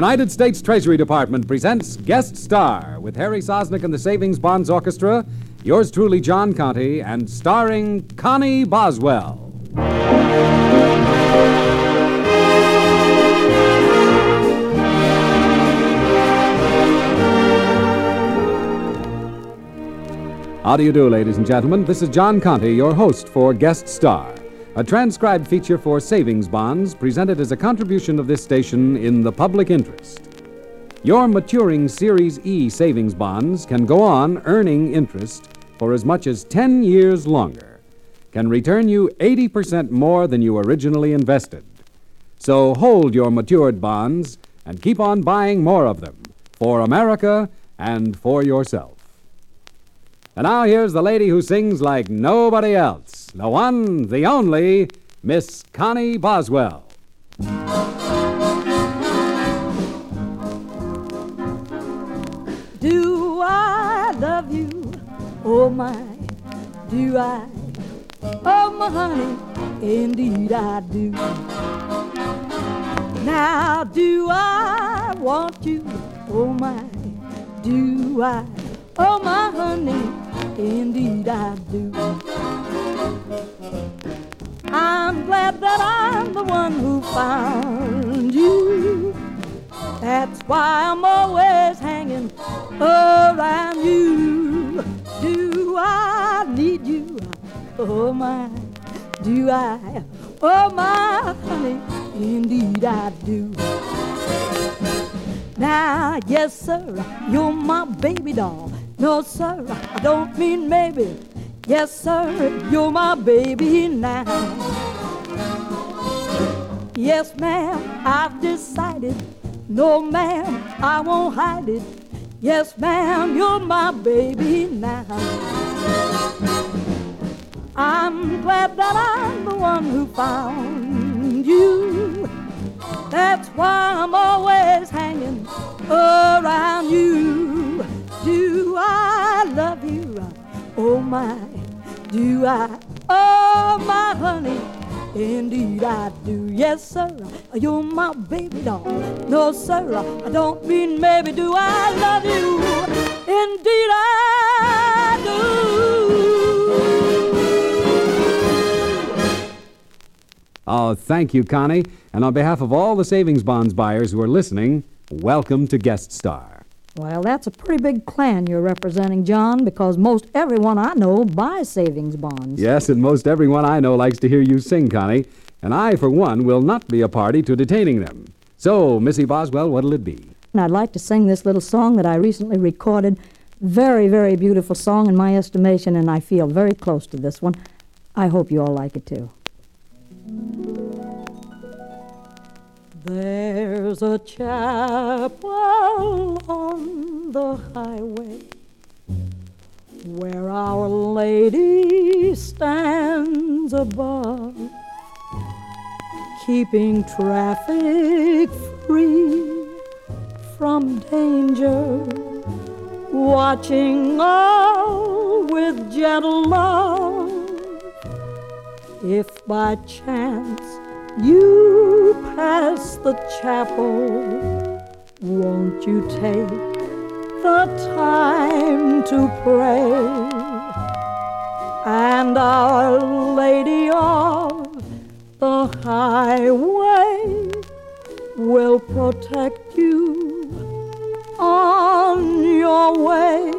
United States Treasury Department presents Guest Star with Harry Sosnick and the Savings Bonds Orchestra, yours truly, John Conte, and starring Connie Boswell. How do you do, ladies and gentlemen? This is John Conte, your host for Guest Star, a transcribed feature for savings bonds presented as a contribution of this station in the public interest. Your maturing Series E savings bonds can go on earning interest for as much as 10 years longer, can return you 80% more than you originally invested. So hold your matured bonds and keep on buying more of them for America and for yourself. And now here's the lady who sings like nobody else the one, the only, Miss Connie Boswell. Do I love you? Oh my, do I? Oh my honey, indeed I do. Now do I want you? Oh my, do I? Oh my honey, indeed I do. I'm glad that I'm the one who found you. That's why I'm always hanging around you. Do I need you? Oh my, do I? Oh my honey, indeed I do. Now, yes sir, you're my baby doll. No sir, I don't mean maybe. Yes sir, you're my baby now. Yes ma'am, I've decided. No ma'am, I won't hide it. Yes ma'am, you're my baby now. I'm glad that I'm the one who found you. That's why I'm always hanging around you. Do I love you? Oh my, do I? Oh my honey, indeed I do. Yes sir, you're my baby doll. No sir, I don't mean maybe. Do I love you? Indeed I do. Oh, thank you, Connie. And on behalf of all the savings bonds buyers who are listening, welcome to Guest Star. Well, that's a pretty big clan you're representing, John, because most everyone I know buys savings bonds. Yes, and most everyone I know likes to hear you sing, Connie. And I, for one, will not be a party to detaining them. So, Missy Boswell, what'll it be? And I'd like to sing this little song that I recently recorded. Very, very beautiful song in my estimation, and I feel very close to this one. I hope you all like it too. There's a chapel on the highway where Our Lady stands above, keeping traffic free from danger, watching all with gentle love. If by chance you pass the chapel, won't you take the time to pray? And Our Lady of the Highway will protect you on your way.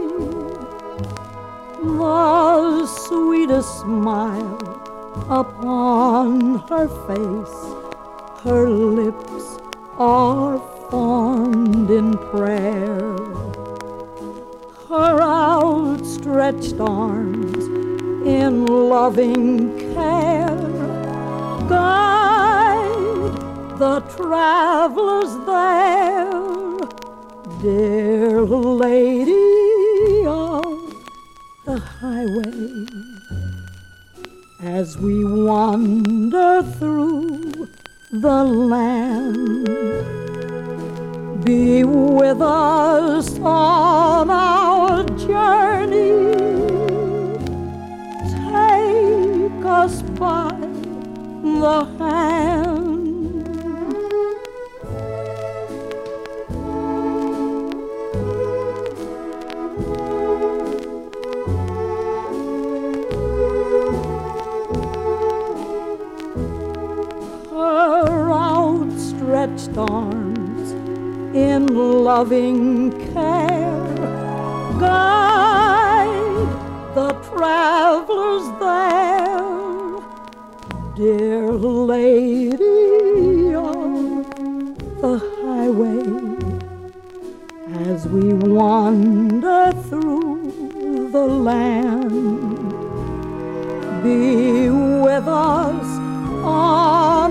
The sweetest smile upon her face, her lips are formed in prayer. Her outstretched arms in loving care guide the travelers there. Dear Lady of the Highway as we wander through the land. Be with us on our journey. Take us by the hand. Loving care. Guide the travelers there, dear lady of the highway, as we wander through the land. Be with us on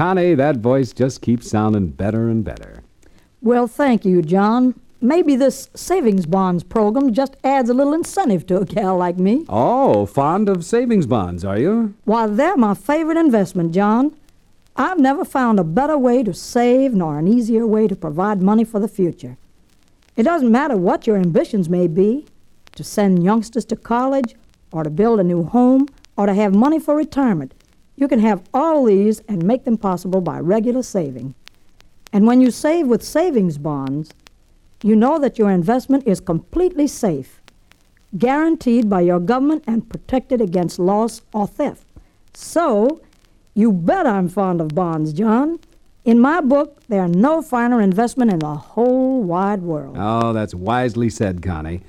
Connie, that voice just keeps sounding better and better. Well, thank you, John. Maybe this savings bonds program just adds a little incentive to a gal like me. Oh, fond of savings bonds, are you? Why, they're my favorite investment, John. I've never found a better way to save nor an easier way to provide money for the future. It doesn't matter what your ambitions may be to send youngsters to college, or to build a new home, or to have money for retirement. You can have all these and make them possible by regular saving. And when you save with savings bonds, you know that your investment is completely safe, guaranteed by your government and protected against loss or theft. So, you bet I'm fond of bonds, John. In my book, there are no finer investment in the whole wide world. Oh, that's wisely said, Connie.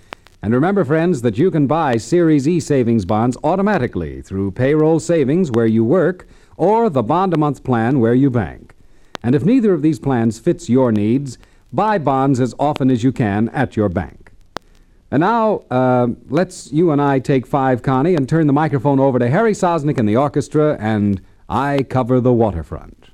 And remember, friends, that you can buy Series E savings bonds automatically through payroll savings where you work or the bond a month plan where you bank. And if neither of these plans fits your needs, buy bonds as often as you can at your bank. And now, uh, let's you and I take five, Connie, and turn the microphone over to Harry Sosnick and the orchestra and I Cover the Waterfront.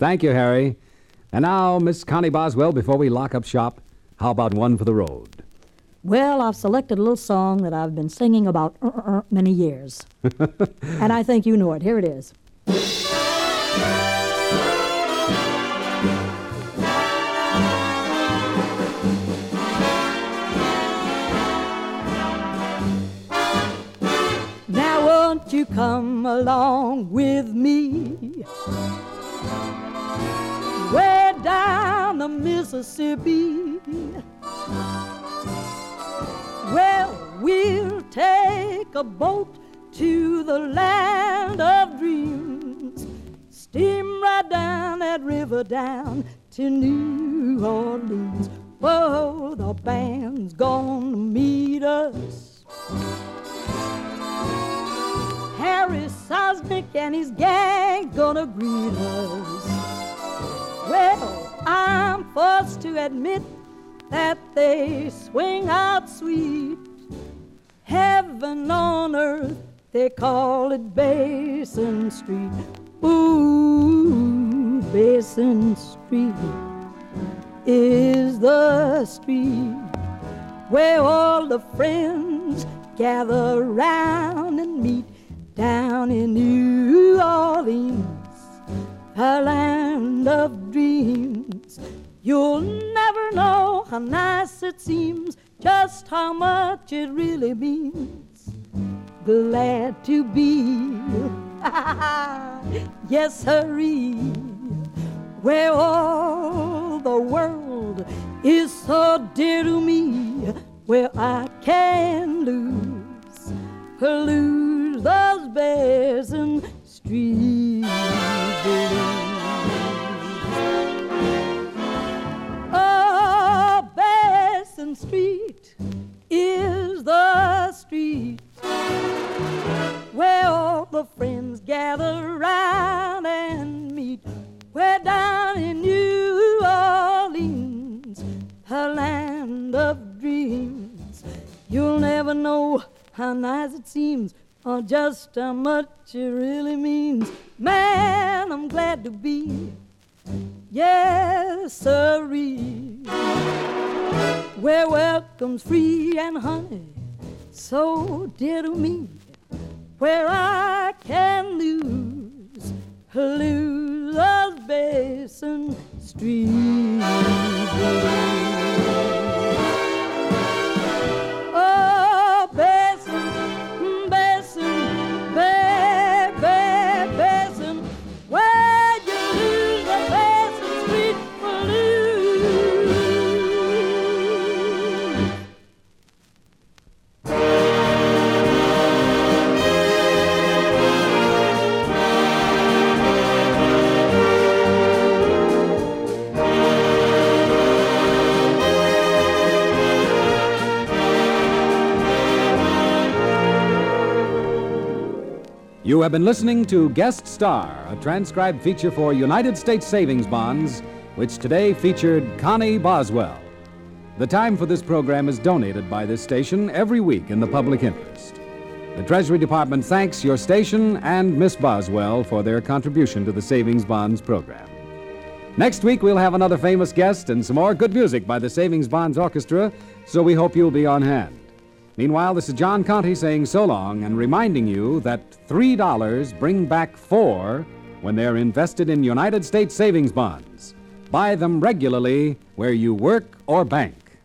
Thank you, Harry. And now, Miss Connie Boswell, before we lock up shop, how about one for the road? Well, I've selected a little song that I've been singing about uh, uh, uh, many years. and I think you know it. Here it is. Now won't you come along with me? Way down the Mississippi. Well, we'll take a boat to the land of dreams. Steam right down that river down to New Orleans. Whoa, the band's gonna meet us. Harry Sosnick and his gang gonna greet us. Well, I'm forced to admit that they swing out sweet. Heaven on earth, they call it Basin Street. Ooh, Basin Street is the street where all the friends gather round and meet down in New Orleans, a land of dreams. You'll never know how nice it seems, just how much it really means. Glad to be, yes, sirree, where all the world is so dear to me, where I can lose, lose those basin street Oh, Street is the street where all the friends gather round and meet. We're down in New Orleans, a land of dreams. You'll never know how nice it seems or just how much it really means. Man, I'm glad to be, yes, sirree. Where welcome's free and honey, so dear to me. Where I can lose, lose basin streets. You have been listening to Guest Star, a transcribed feature for United States Savings Bonds, which today featured Connie Boswell. The time for this program is donated by this station every week in the public interest. The Treasury Department thanks your station and Miss Boswell for their contribution to the Savings Bonds program. Next week, we'll have another famous guest and some more good music by the Savings Bonds Orchestra, so we hope you'll be on hand. Meanwhile, this is John Conte saying so long and reminding you that $3 bring back four when they're invested in United States savings bonds. Buy them regularly where you work or bank.